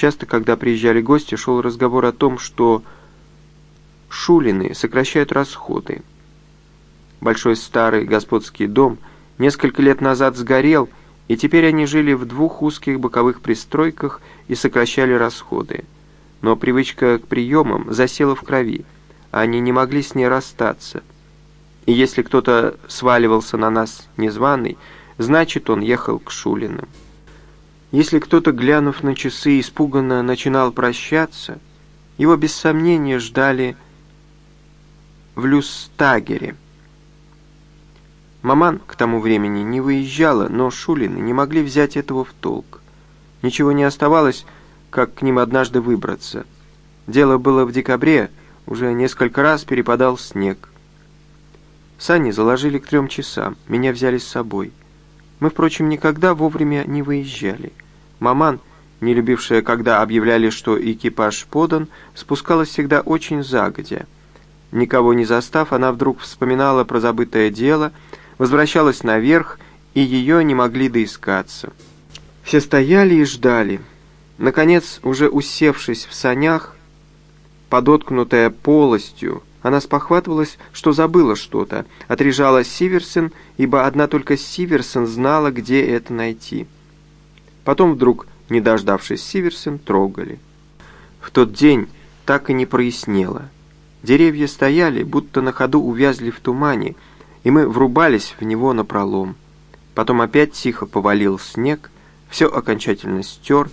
Часто, когда приезжали гости, шел разговор о том, что шулины сокращают расходы. Большой старый господский дом несколько лет назад сгорел, и теперь они жили в двух узких боковых пристройках и сокращали расходы. Но привычка к приемам засела в крови, они не могли с ней расстаться. И если кто-то сваливался на нас незваный, значит, он ехал к Шулиным. Если кто-то, глянув на часы, испуганно начинал прощаться, его без сомнения ждали в Люстагере. Маман к тому времени не выезжала, но Шулины не могли взять этого в толк. Ничего не оставалось, как к ним однажды выбраться. Дело было в декабре, уже несколько раз перепадал снег. Сани заложили к трем часам, меня взяли с собой. Мы, впрочем, никогда вовремя не выезжали. Маман, не любившая, когда объявляли, что экипаж подан, спускалась всегда очень загодя. Никого не застав, она вдруг вспоминала про забытое дело — возвращалась наверх, и ее не могли доискаться. Все стояли и ждали. Наконец, уже усевшись в санях, подоткнутая полостью, она спохватывалась, что забыла что-то, отрежала Сиверсен, ибо одна только Сиверсен знала, где это найти. Потом вдруг, не дождавшись Сиверсен, трогали. В тот день так и не прояснело. Деревья стояли, будто на ходу увязли в тумане, и мы врубались в него напролом. Потом опять тихо повалил снег, все окончательно стер,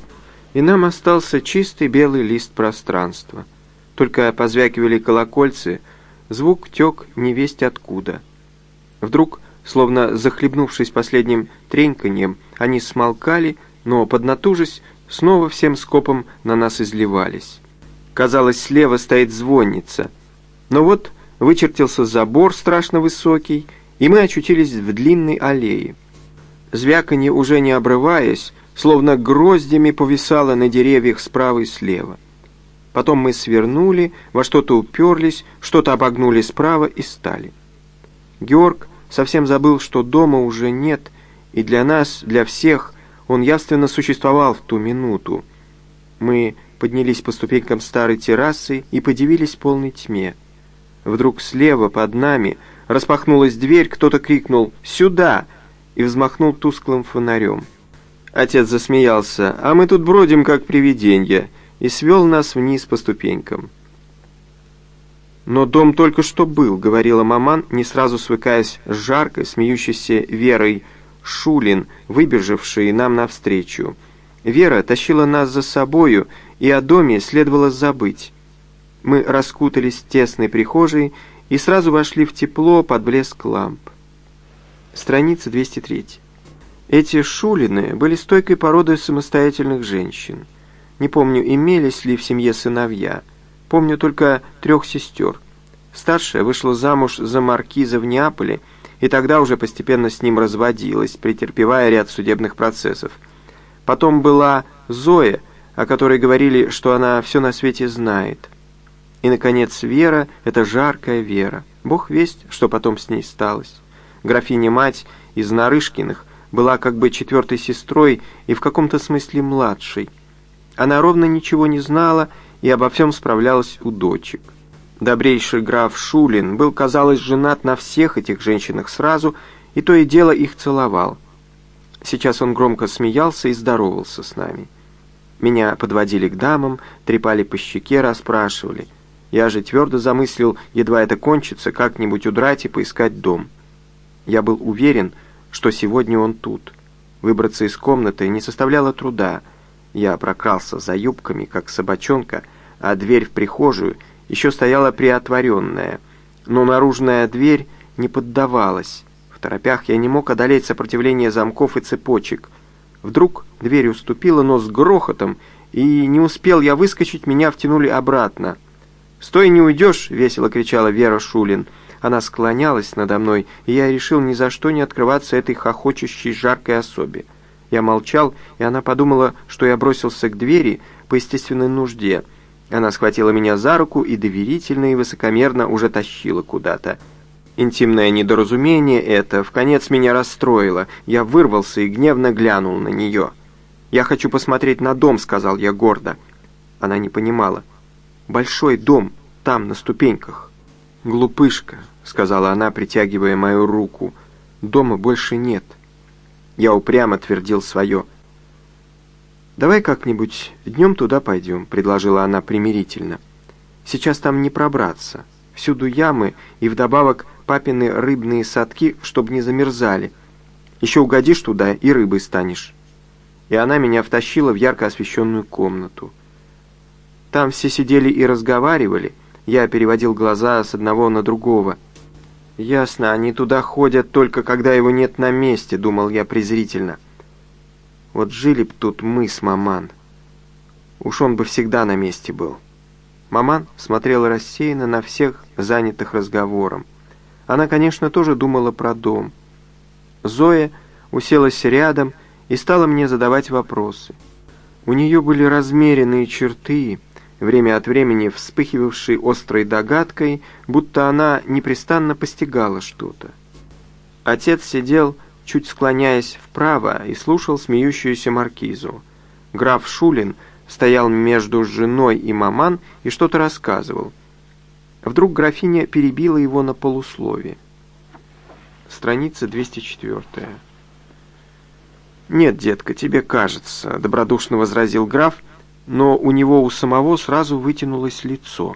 и нам остался чистый белый лист пространства. Только позвякивали колокольцы, звук тек невесть откуда. Вдруг, словно захлебнувшись последним треньканьем, они смолкали, но, поднатужись, снова всем скопом на нас изливались. Казалось, слева стоит звонница. Но вот вычертился забор страшно высокий, и мы очутились в длинной аллее. Звяканье, уже не обрываясь, словно гроздями повисало на деревьях справа и слева. Потом мы свернули, во что-то уперлись, что-то обогнули справа и стали. Георг совсем забыл, что дома уже нет, и для нас, для всех, он явственно существовал в ту минуту. Мы поднялись по ступенькам старой террасы и подивились полной тьме. Вдруг слева под нами распахнулась дверь, кто-то крикнул «Сюда!» и взмахнул тусклым фонарем. Отец засмеялся, а мы тут бродим, как привиденья, и свел нас вниз по ступенькам. «Но дом только что был», — говорила маман, не сразу свыкаясь с жаркой, смеющейся Верой Шулин, выбежавшей нам навстречу. Вера тащила нас за собою, и о доме следовало забыть. Мы раскутались в тесной прихожей и сразу вошли в тепло под блеск ламп. Страница 203. Эти шулины были стойкой породой самостоятельных женщин. Не помню, имелись ли в семье сыновья. Помню только трех сестер. Старшая вышла замуж за маркиза в Неаполе, и тогда уже постепенно с ним разводилась, претерпевая ряд судебных процессов. Потом была Зоя, о которой говорили, что она все на свете знает. И, наконец, Вера — это жаркая Вера. Бог весть, что потом с ней сталось. Графиня-мать из Нарышкиных была как бы четвертой сестрой и в каком-то смысле младшей. Она ровно ничего не знала и обо всем справлялась у дочек. Добрейший граф Шулин был, казалось, женат на всех этих женщинах сразу, и то и дело их целовал. Сейчас он громко смеялся и здоровался с нами. Меня подводили к дамам, трепали по щеке, расспрашивали — я же твердо замыслил, едва это кончится, как-нибудь удрать и поискать дом. Я был уверен, что сегодня он тут. Выбраться из комнаты не составляло труда. Я прокрался за юбками, как собачонка, а дверь в прихожую еще стояла приотворенная. Но наружная дверь не поддавалась. В торопях я не мог одолеть сопротивление замков и цепочек. Вдруг дверь уступила, но с грохотом, и не успел я выскочить, меня втянули обратно — «Стой, не уйдешь!» — весело кричала Вера Шулин. Она склонялась надо мной, и я решил ни за что не открываться этой хохочущей жаркой особе. Я молчал, и она подумала, что я бросился к двери по естественной нужде. Она схватила меня за руку и доверительно и высокомерно уже тащила куда-то. Интимное недоразумение это в конец меня расстроило. Я вырвался и гневно глянул на нее. «Я хочу посмотреть на дом», — сказал я гордо. Она не понимала. «Большой дом, там, на ступеньках». «Глупышка», — сказала она, притягивая мою руку. «Дома больше нет». Я упрямо твердил свое. «Давай как-нибудь днем туда пойдем», — предложила она примирительно. «Сейчас там не пробраться. Всюду ямы и вдобавок папины рыбные садки, чтобы не замерзали. Еще угодишь туда и рыбой станешь» и она меня втащила в ярко освещенную комнату. Там все сидели и разговаривали, я переводил глаза с одного на другого. «Ясно, они туда ходят только когда его нет на месте», — думал я презрительно. «Вот жили б тут мы с маман. Уж он бы всегда на месте был». Маман смотрела рассеянно на всех, занятых разговором. Она, конечно, тоже думала про дом. Зоя уселась рядом и стала мне задавать вопросы. У нее были размеренные черты, время от времени вспыхивавшие острой догадкой, будто она непрестанно постигала что-то. Отец сидел, чуть склоняясь вправо, и слушал смеющуюся маркизу. Граф Шулин стоял между женой и маман и что-то рассказывал. Вдруг графиня перебила его на полусловие. Страница 204. «Нет, детка, тебе кажется», — добродушно возразил граф, но у него у самого сразу вытянулось лицо.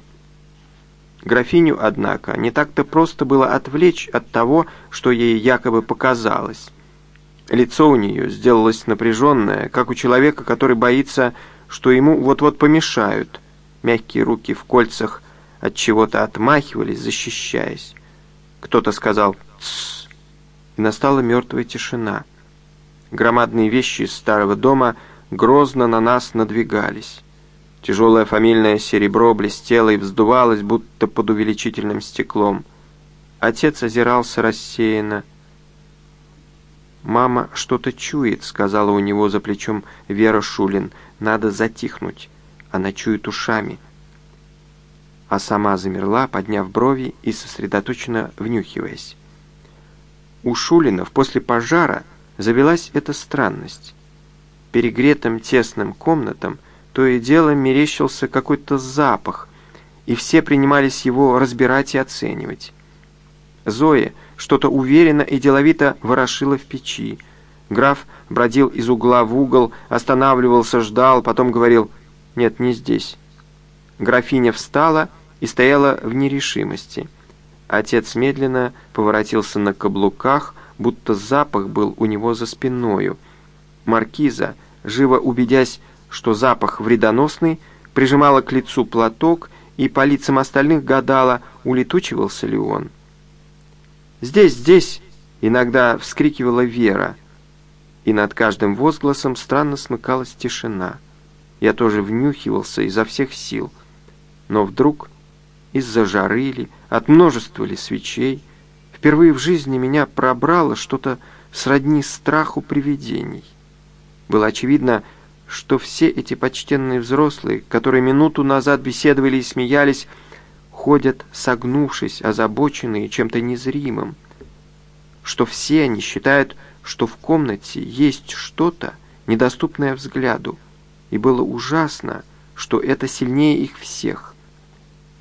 Графиню, однако, не так-то просто было отвлечь от того, что ей якобы показалось. Лицо у нее сделалось напряженное, как у человека, который боится, что ему вот-вот помешают. Мягкие руки в кольцах от чего-то отмахивались, защищаясь. Кто-то сказал «Тссс», и настала мертвая тишина. Громадные вещи из старого дома грозно на нас надвигались. Тяжелое фамильное серебро блестело и вздувалось, будто под увеличительным стеклом. Отец озирался рассеянно. «Мама что-то чует», — сказала у него за плечом Вера Шулин. «Надо затихнуть. Она чует ушами». А сама замерла, подняв брови и сосредоточенно внюхиваясь. У Шулинов после пожара завелась эта странность. Перегретым тесным комнатам то и дело мерещился какой-то запах, и все принимались его разбирать и оценивать. Зоя что-то уверенно и деловито ворошила в печи. Граф бродил из угла в угол, останавливался, ждал, потом говорил «Нет, не здесь». Графиня встала и стояла в нерешимости. Отец медленно поворотился на каблуках, будто запах был у него за спиною. Маркиза, живо убедясь, что запах вредоносный, прижимала к лицу платок и по лицам остальных гадала, улетучивался ли он. «Здесь, здесь!» — иногда вскрикивала Вера, и над каждым возгласом странно смыкалась тишина. Я тоже внюхивался изо всех сил, но вдруг из-за жары ли, от множества ли свечей, Впервые в жизни меня пробрало что-то сродни страху привидений. Было очевидно, что все эти почтенные взрослые, которые минуту назад беседовали и смеялись, ходят согнувшись, озабоченные чем-то незримым, что все они считают, что в комнате есть что-то, недоступное взгляду, и было ужасно, что это сильнее их всех.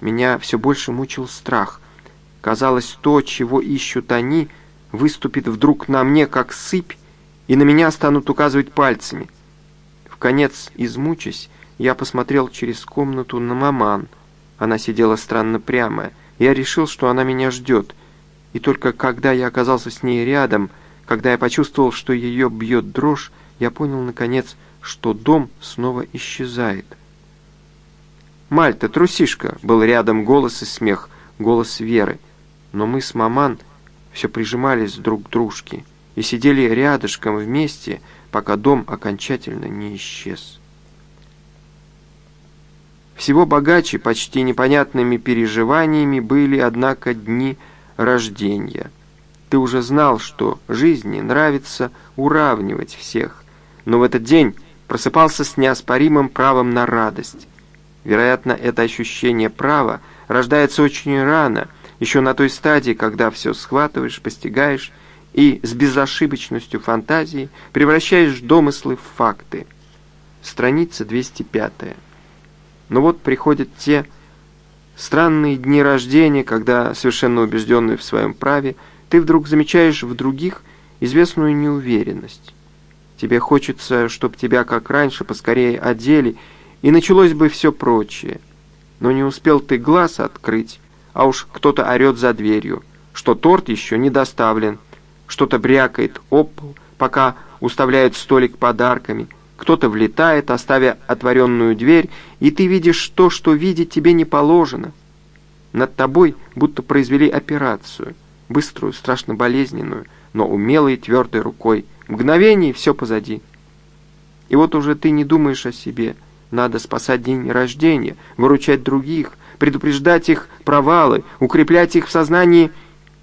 Меня все больше мучил страх — Казалось, то, чего ищут они, выступит вдруг на мне, как сыпь, и на меня станут указывать пальцами. В конец, измучась, я посмотрел через комнату на маман. Она сидела странно прямо. Я решил, что она меня ждет. И только когда я оказался с ней рядом, когда я почувствовал, что ее бьет дрожь, я понял, наконец, что дом снова исчезает. «Мальта, трусишка!» — был рядом голос и смех, голос Веры — но мы с маман все прижимались друг к дружке и сидели рядышком вместе, пока дом окончательно не исчез. Всего богаче почти непонятными переживаниями были, однако, дни рождения. Ты уже знал, что жизни нравится уравнивать всех, но в этот день просыпался с неоспоримым правом на радость. Вероятно, это ощущение права рождается очень рано – еще на той стадии, когда все схватываешь, постигаешь и с безошибочностью фантазии превращаешь домыслы в факты – страница 205. Но вот приходят те странные дни рождения, когда, совершенно убежденный в своем праве, ты вдруг замечаешь в других известную неуверенность. Тебе хочется, чтобы тебя, как раньше, поскорее одели, и началось бы все прочее. Но не успел ты глаз открыть, а уж кто-то орет за дверью, что торт еще не доставлен, что-то брякает об пока уставляют столик подарками, кто-то влетает, оставя отворенную дверь, и ты видишь то, что видеть тебе не положено. Над тобой будто произвели операцию, быструю, страшно болезненную, но умелой твердой рукой. Мгновение, все позади. И вот уже ты не думаешь о себе. Надо спасать день рождения, выручать других, предупреждать их провалы, укреплять их в сознании,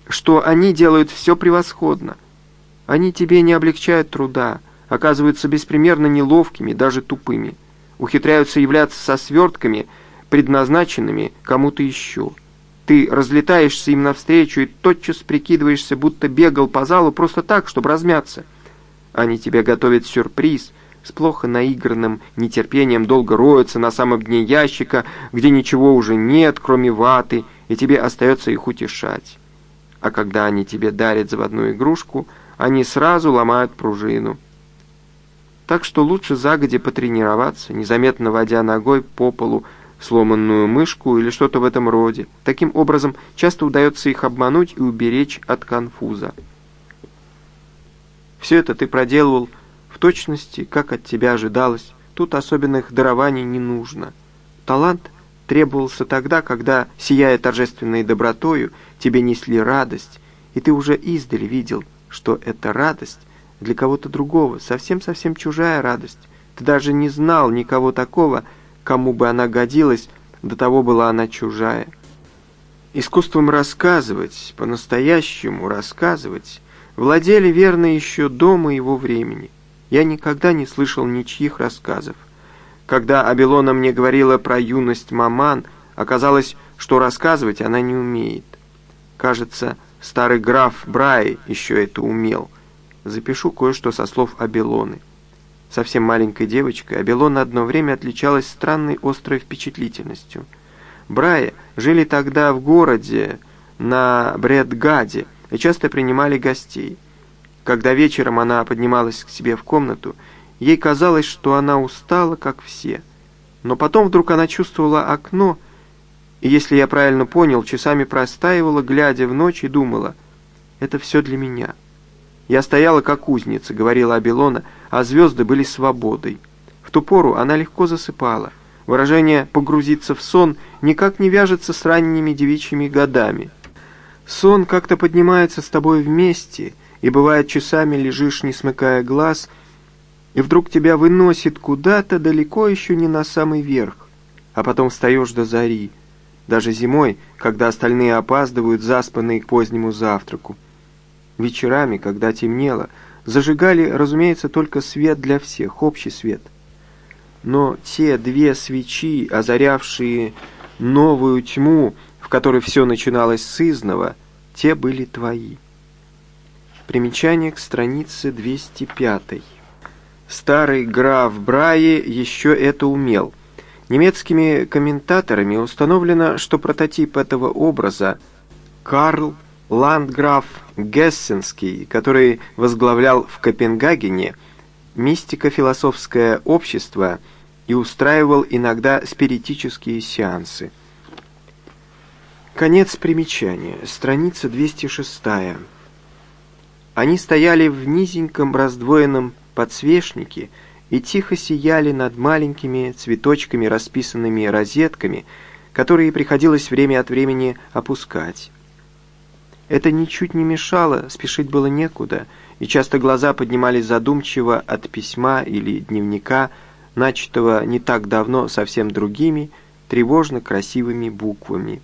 что они делают все превосходно. Они тебе не облегчают труда, оказываются беспримерно неловкими, даже тупыми, ухитряются являться со свертками, предназначенными кому-то еще. Ты разлетаешься им навстречу и тотчас прикидываешься, будто бегал по залу просто так, чтобы размяться. Они тебе готовят сюрприз — с плохо наигранным нетерпением долго роются на самом дне ящика, где ничего уже нет, кроме ваты, и тебе остается их утешать. А когда они тебе дарят заводную игрушку, они сразу ломают пружину. Так что лучше загоди потренироваться, незаметно водя ногой по полу сломанную мышку или что-то в этом роде. Таким образом, часто удается их обмануть и уберечь от конфуза. Все это ты проделывал в точности, как от тебя ожидалось, тут особенных дарований не нужно. Талант требовался тогда, когда, сияя торжественной добротою, тебе несли радость, и ты уже издали видел, что эта радость для кого-то другого, совсем-совсем чужая радость. Ты даже не знал никого такого, кому бы она годилась, до того была она чужая. Искусством рассказывать, по-настоящему рассказывать, владели верно еще до моего времени. Я никогда не слышал ничьих рассказов. Когда Абелона мне говорила про юность маман, оказалось, что рассказывать она не умеет. Кажется, старый граф Брай еще это умел. Запишу кое-что со слов Абелоны. Совсем маленькой девочкой Абелона одно время отличалась странной острой впечатлительностью. Брая жили тогда в городе на Бредгаде и часто принимали гостей. Когда вечером она поднималась к себе в комнату, ей казалось, что она устала, как все. Но потом вдруг она чувствовала окно, и, если я правильно понял, часами простаивала, глядя в ночь, и думала, «Это все для меня». Я стояла, как узница, говорила Абилона, а звезды были свободой. В ту пору она легко засыпала. Выражение «погрузиться в сон» никак не вяжется с ранними девичьими годами. Сон как-то поднимается с тобой вместе — и бывает часами лежишь, не смыкая глаз, и вдруг тебя выносит куда-то далеко еще не на самый верх, а потом встаешь до зари, даже зимой, когда остальные опаздывают, заспанные к позднему завтраку. Вечерами, когда темнело, зажигали, разумеется, только свет для всех, общий свет. Но те две свечи, озарявшие новую тьму, в которой все начиналось с те были твои. Примечание к странице 205. Старый граф Брае еще это умел. Немецкими комментаторами установлено, что прототип этого образа Карл Ландграф Гессенский, который возглавлял в Копенгагене мистико-философское общество и устраивал иногда спиритические сеансы. Конец примечания. Страница 206. Они стояли в низеньком раздвоенном подсвечнике и тихо сияли над маленькими цветочками, расписанными розетками, которые приходилось время от времени опускать. Это ничуть не мешало, спешить было некуда, и часто глаза поднимались задумчиво от письма или дневника, начатого не так давно совсем другими, тревожно красивыми буквами.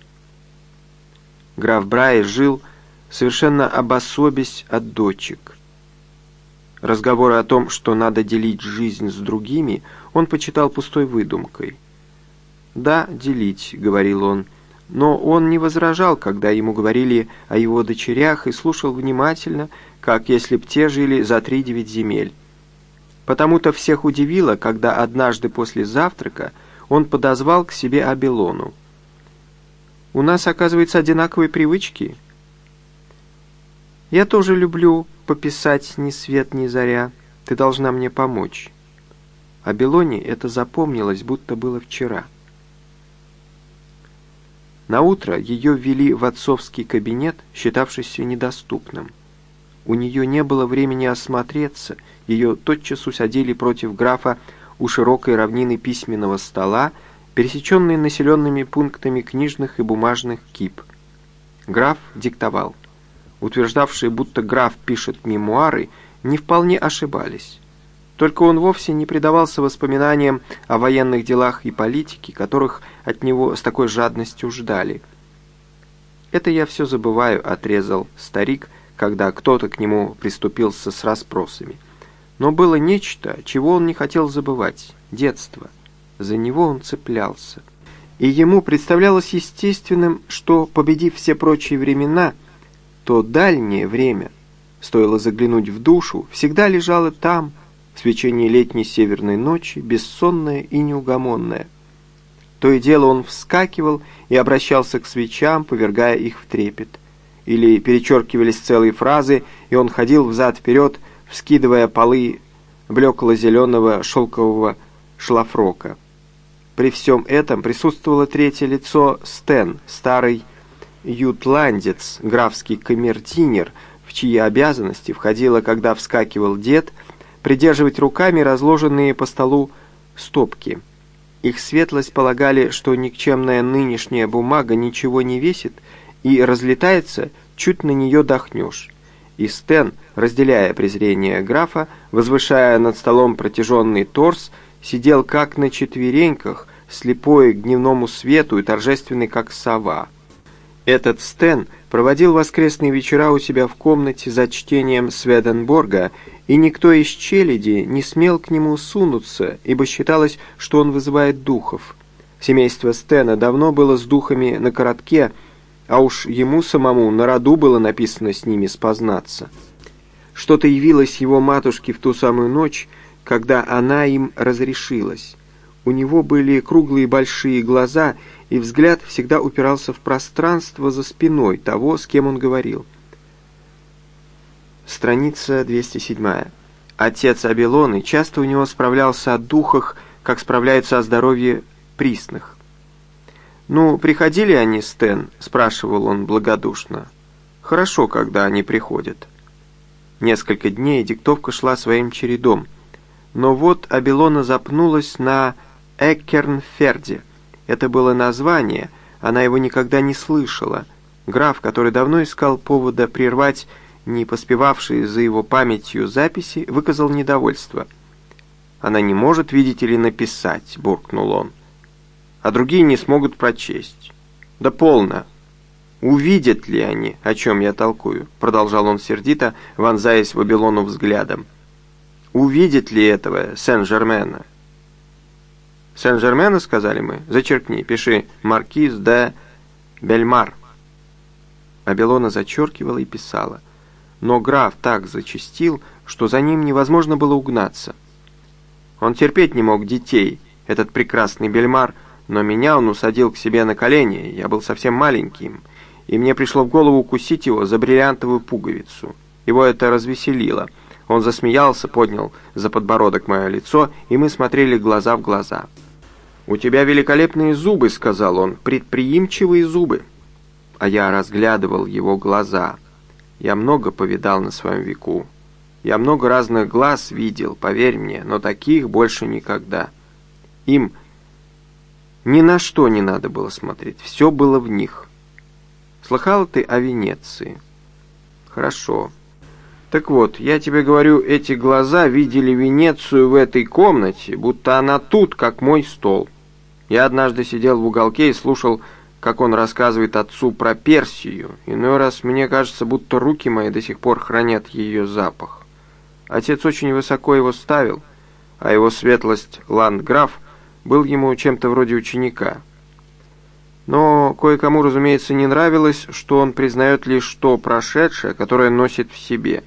Граф Брай жил совершенно обособясь от дочек. Разговоры о том, что надо делить жизнь с другими, он почитал пустой выдумкой. «Да, делить», — говорил он, но он не возражал, когда ему говорили о его дочерях и слушал внимательно, как если б те жили за три девять земель. Потому-то всех удивило, когда однажды после завтрака он подозвал к себе Абелону. «У нас, оказывается, одинаковые привычки». «Я тоже люблю пописать ни свет, ни заря. Ты должна мне помочь». Абелоне это запомнилось, будто было вчера. На утро ее ввели в отцовский кабинет, считавшийся недоступным. У нее не было времени осмотреться, ее тотчас усадили против графа у широкой равнины письменного стола, пересеченной населенными пунктами книжных и бумажных кип. Граф диктовал. Утверждавшие, будто граф пишет мемуары, не вполне ошибались. Только он вовсе не предавался воспоминаниям о военных делах и политике, которых от него с такой жадностью ждали. «Это я все забываю», — отрезал старик, когда кто-то к нему приступился с расспросами. Но было нечто, чего он не хотел забывать — детство. За него он цеплялся. И ему представлялось естественным, что, победив все прочие времена, то дальнее время, стоило заглянуть в душу, всегда лежало там, в свечении летней северной ночи, бессонное и неугомонное. То и дело он вскакивал и обращался к свечам, повергая их в трепет. Или перечеркивались целые фразы, и он ходил взад-вперед, вскидывая полы блекло-зеленого шелкового шлафрока. При всем этом присутствовало третье лицо Стэн, старый ютландец, графский камердинер, в чьи обязанности входило, когда вскакивал дед, придерживать руками разложенные по столу стопки – их светлость полагали, что никчемная нынешняя бумага ничего не весит и разлетается, чуть на нее дохнешь. И Стэн, разделяя презрение графа, возвышая над столом протяженный торс, сидел как на четвереньках, слепой к дневному свету и торжественный как сова. Этот Стэн проводил воскресные вечера у себя в комнате за чтением Сведенборга и никто из челяди не смел к нему сунуться, ибо считалось, что он вызывает духов. Семейство Стена давно было с духами на коротке, а уж ему самому на роду было написано с ними спознаться. Что-то явилось его матушке в ту самую ночь, когда она им разрешилась. У него были круглые большие глаза, и взгляд всегда упирался в пространство за спиной того, с кем он говорил. Страница 207. Отец Абилоны часто у него справлялся о духах, как справляются о здоровье присных. «Ну, приходили они, Стэн?» – спрашивал он благодушно. «Хорошо, когда они приходят». Несколько дней диктовка шла своим чередом. Но вот Абилона запнулась на Эккернферде. Это было название, она его никогда не слышала. Граф, который давно искал повода прервать не поспевавший за его памятью записи, выказал недовольство. «Она не может, видите ли, написать», — буркнул он. «А другие не смогут прочесть». «Да полно!» «Увидят ли они, о чем я толкую?» — продолжал он сердито, вонзаясь в Вавилону взглядом. «Увидят ли этого Сен-Жермена?» «Сен-Жермена, — сказали мы, — зачеркни, пиши «Маркиз де Бельмар». Абелона зачеркивала и писала — но граф так зачастил, что за ним невозможно было угнаться. Он терпеть не мог детей, этот прекрасный бельмар, но меня он усадил к себе на колени, я был совсем маленьким, и мне пришло в голову укусить его за бриллиантовую пуговицу. Его это развеселило. Он засмеялся, поднял за подбородок мое лицо, и мы смотрели глаза в глаза. «У тебя великолепные зубы», — сказал он, — «предприимчивые зубы». А я разглядывал его глаза — я много повидал на своем веку. Я много разных глаз видел, поверь мне, но таких больше никогда. Им ни на что не надо было смотреть, все было в них. Слыхал ты о Венеции? Хорошо. Так вот, я тебе говорю, эти глаза видели Венецию в этой комнате, будто она тут, как мой стол. Я однажды сидел в уголке и слушал как он рассказывает отцу про Персию. Иной раз мне кажется, будто руки мои до сих пор хранят ее запах. Отец очень высоко его ставил, а его светлость ландграф был ему чем-то вроде ученика. Но кое-кому, разумеется, не нравилось, что он признает лишь то прошедшее, которое носит в себе.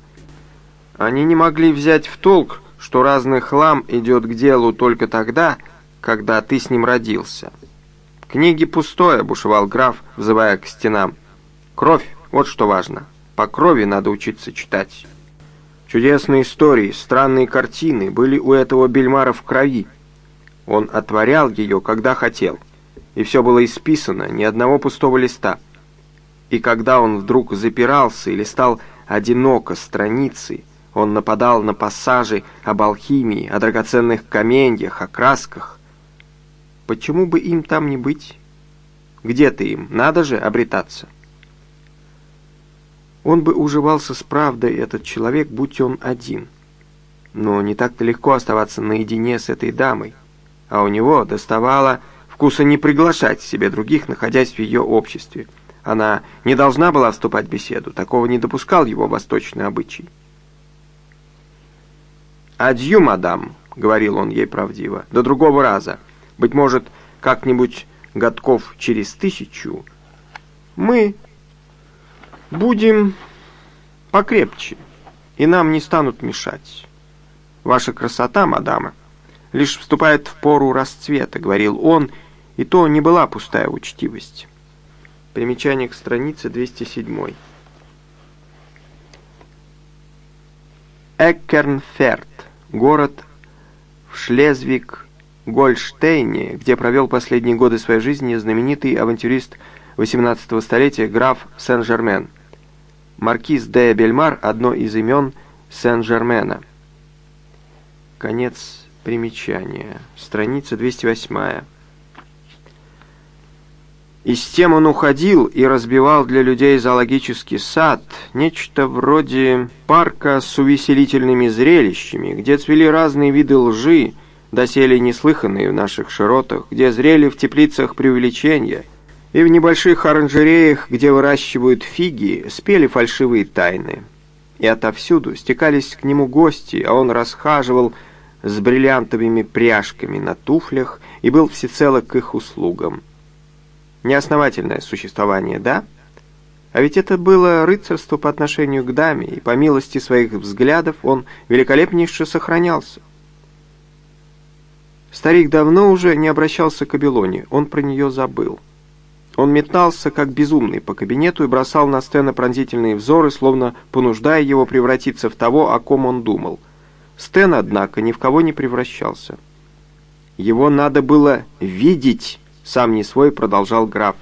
Они не могли взять в толк, что разный хлам идет к делу только тогда, когда ты с ним родился. «Книги пустое», — бушевал граф, взывая к стенам. «Кровь, вот что важно. По крови надо учиться читать». Чудесные истории, странные картины были у этого Бельмара в крови. Он отворял ее, когда хотел, и все было исписано, ни одного пустого листа. И когда он вдруг запирался или стал одиноко страницей, он нападал на пассажи об алхимии, о драгоценных каменьях, о красках. Почему бы им там не быть? Где-то им, надо же обретаться. Он бы уживался с правдой, этот человек, будь он один. Но не так-то легко оставаться наедине с этой дамой. А у него доставало вкуса не приглашать себе других, находясь в ее обществе. Она не должна была вступать в беседу, такого не допускал его восточный обычай. «Адью, мадам», — говорил он ей правдиво, — «до другого раза. Быть может, как-нибудь годков через тысячу мы Будем покрепче, и нам не станут мешать. Ваша красота, мадама, лишь вступает в пору расцвета, говорил он, и то не была пустая учтивость. Примечание к странице 207. Эккернферт, город в Шлезвиг-Гольштейне, где провел последние годы своей жизни знаменитый авантюрист XVIII столетия граф Сен-Жермен. Маркиз де Бельмар – одно из имен Сен-Жермена. Конец примечания. Страница 208. И с тем он уходил и разбивал для людей зоологический сад, нечто вроде парка с увеселительными зрелищами, где цвели разные виды лжи, доселе неслыханные в наших широтах, где зрели в теплицах преувеличения – и в небольших оранжереях, где выращивают фиги, спели фальшивые тайны. И отовсюду стекались к нему гости, а он расхаживал с бриллиантовыми пряжками на туфлях и был всецело к их услугам. Неосновательное существование, да? А ведь это было рыцарство по отношению к даме, и по милости своих взглядов он великолепнейше сохранялся. Старик давно уже не обращался к Абилоне, он про нее забыл. Он метался, как безумный, по кабинету и бросал на Стена пронзительные взоры, словно понуждая его превратиться в того, о ком он думал. Стэн, однако, ни в кого не превращался. «Его надо было видеть», — сам не свой продолжал граф.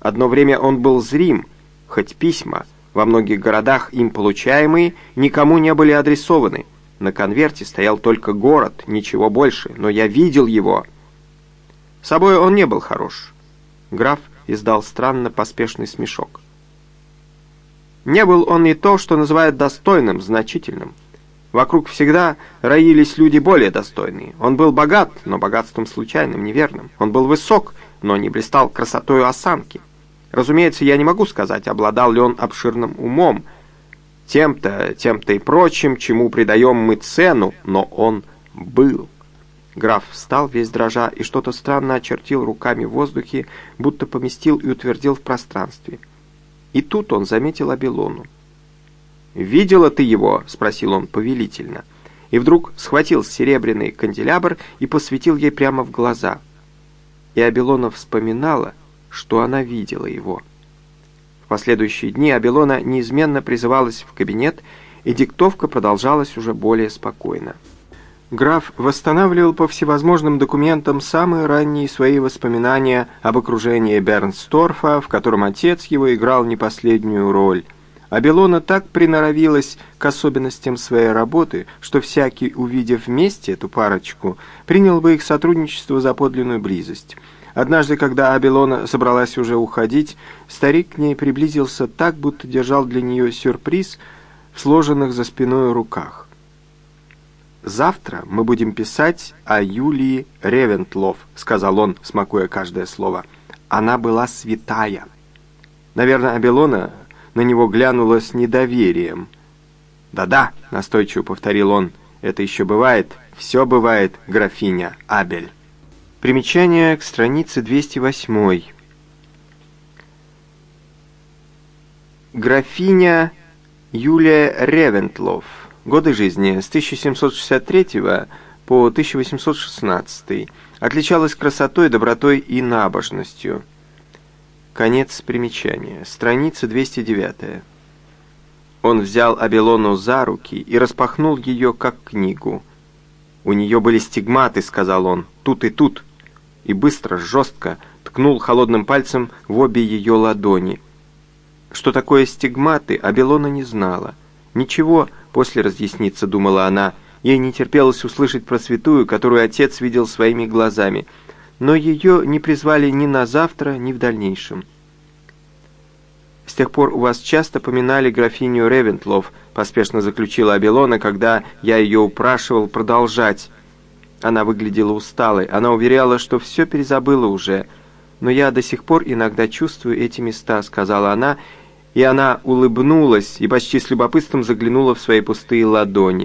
«Одно время он был зрим, хоть письма, во многих городах им получаемые, никому не были адресованы. На конверте стоял только город, ничего больше, но я видел его». Собой он не был хорош. Граф издал странно поспешный смешок. Не был он и то, что называют достойным, значительным. Вокруг всегда роились люди более достойные. Он был богат, но богатством случайным, неверным. Он был высок, но не блистал красотой осанки. Разумеется, я не могу сказать, обладал ли он обширным умом, тем-то, тем-то и прочим, чему придаем мы цену, но он был. Граф встал весь дрожа и что-то странно очертил руками в воздухе, будто поместил и утвердил в пространстве. И тут он заметил Абилону. «Видела ты его?» — спросил он повелительно. И вдруг схватил серебряный канделябр и посветил ей прямо в глаза. И Абилона вспоминала, что она видела его. В последующие дни Абилона неизменно призывалась в кабинет, и диктовка продолжалась уже более спокойно. Граф восстанавливал по всевозможным документам самые ранние свои воспоминания об окружении Бернсторфа, в котором отец его играл не последнюю роль. А Белона так приноровилась к особенностям своей работы, что всякий, увидев вместе эту парочку, принял бы их сотрудничество за подлинную близость. Однажды, когда Абелона собралась уже уходить, старик к ней приблизился так, будто держал для нее сюрприз в сложенных за спиной руках. «Завтра мы будем писать о Юлии Ревентлов», — сказал он, смакуя каждое слово. «Она была святая». Наверное, Абелона на него глянула с недоверием. «Да-да», — настойчиво повторил он, — «это еще бывает, все бывает, графиня Абель». Примечание к странице 208. Графиня Юлия Ревентлов Годы жизни с 1763 по 1816. Отличалась красотой, добротой и набожностью. Конец примечания. Страница 209. Он взял Абелону за руки и распахнул ее, как книгу. «У нее были стигматы», — сказал он, — «тут и тут». И быстро, жестко ткнул холодным пальцем в обе ее ладони. Что такое стигматы, Абелона не знала. Ничего, после разъяснится, думала она, ей не терпелось услышать про святую, которую отец видел своими глазами, но ее не призвали ни на завтра, ни в дальнейшем. «С тех пор у вас часто поминали графиню Ревентлов», поспешно заключила Абелона, когда я ее упрашивал продолжать. Она выглядела усталой, она уверяла, что все перезабыла уже. «Но я до сих пор иногда чувствую эти места», — сказала она, и она улыбнулась и почти с любопытством заглянула в свои пустые ладони.